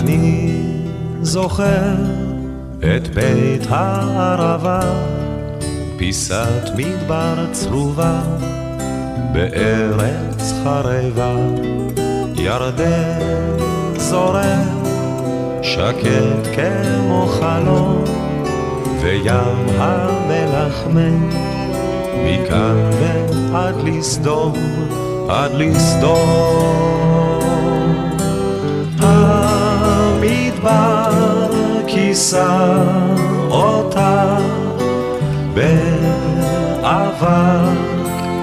אני זוכר את בית הערבה, פיסת מדבר צרובה בארץ חרבה, ירדן זורם שקט כמו חלום, וים המלח מת מכאן ועד לסדום, עד לסדום. כיסה אותה באבק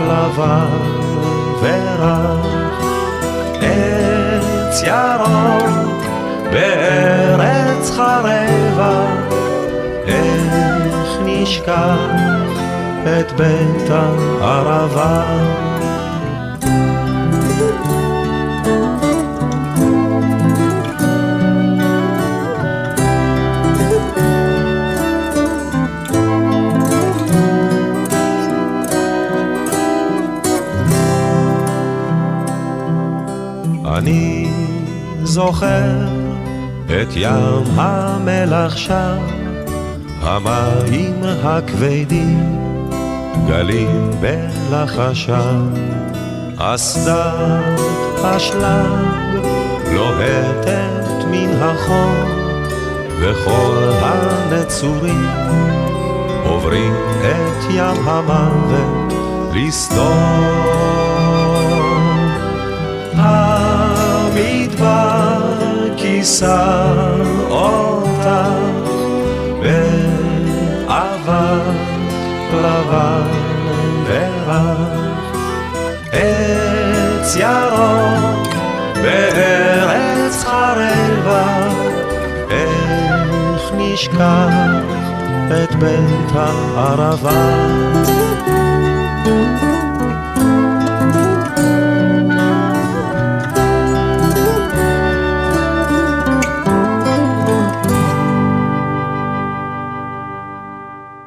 לבן ורח עץ ירוק בארץ חרבה. איך נשכח את בית הערבה אני זוכר את ים המלח שם, המים הכבדים, גלים בלחשם, אסדת אשלג לוהטת מן החור, וכל הנצורים עוברים את ים המוות לסדום. כיסה אותך באבק לבן ורח עץ ירוק בארץ חרבה איך נשכח את בית הערבה